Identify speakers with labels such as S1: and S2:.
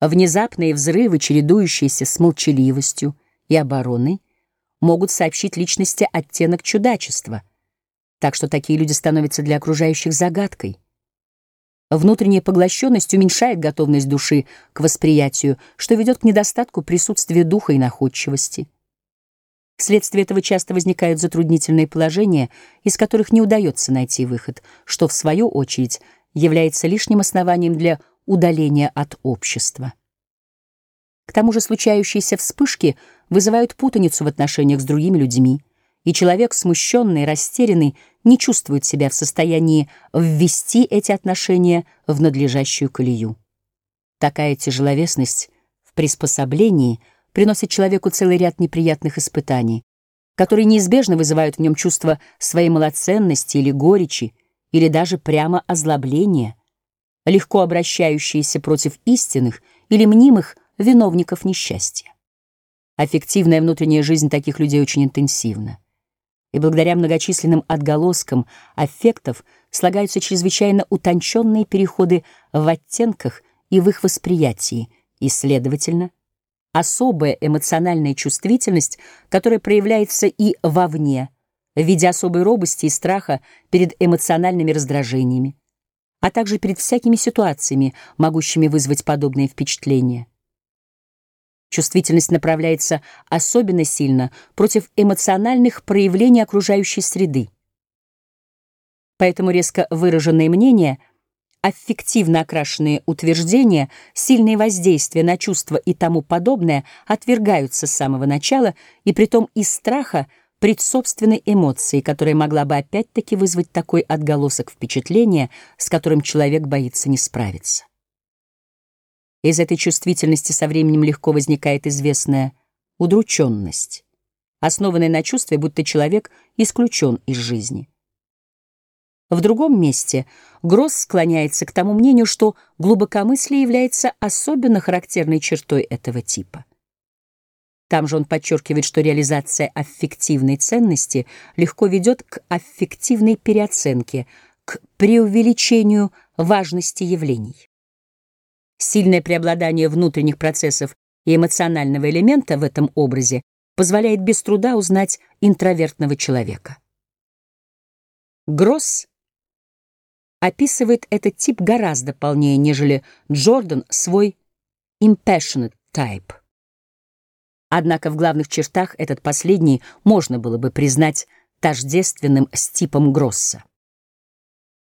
S1: Внезапные взрывы, чередующиеся с молчаливостью и обороной, могут сообщить личности оттенок чудачества, так что такие люди становятся для окружающих загадкой. Внутренняя поглощенность уменьшает готовность души к восприятию, что ведет к недостатку присутствия духа и находчивости. Вследствие этого часто возникают затруднительные положения, из которых не удается найти выход, что, в свою очередь, является лишним основанием для удаления от общества. К тому же случающиеся вспышки вызывают путаницу в отношениях с другими людьми, и человек, смущенный, растерянный, не чувствует себя в состоянии ввести эти отношения в надлежащую колею. Такая тяжеловесность в приспособлении приносит человеку целый ряд неприятных испытаний, которые неизбежно вызывают в нем чувство своей малоценности или горечи, или даже прямо озлобления, легко обращающиеся против истинных или мнимых виновников несчастья. Аффективная внутренняя жизнь таких людей очень интенсивна. И благодаря многочисленным отголоскам аффектов слагаются чрезвычайно утонченные переходы в оттенках и в их восприятии, и, следовательно, особая эмоциональная чувствительность, которая проявляется и вовне, в виде особой робости и страха перед эмоциональными раздражениями, а также перед всякими ситуациями, могущими вызвать подобные впечатления. Чувствительность направляется особенно сильно против эмоциональных проявлений окружающей среды. Поэтому резко выраженные мнения, аффективно окрашенные утверждения, сильные воздействия на чувства и тому подобное отвергаются с самого начала, и притом из страха пред собственной эмоцией, которая могла бы опять-таки вызвать такой отголосок впечатления, с которым человек боится не справиться. Из этой чувствительности со временем легко возникает известная удрученность, основанная на чувстве, будто человек исключен из жизни. В другом месте Гросс склоняется к тому мнению, что глубокомыслие является особенно характерной чертой этого типа. Там же он подчеркивает, что реализация аффективной ценности легко ведет к аффективной переоценке, к преувеличению важности явлений. Сильное преобладание внутренних процессов и эмоционального элемента в этом образе позволяет без труда узнать интровертного человека. Гросс описывает этот тип гораздо полнее, нежели Джордан свой impassionate type. Однако в главных чертах этот последний можно было бы признать тождественным с типом Гросса.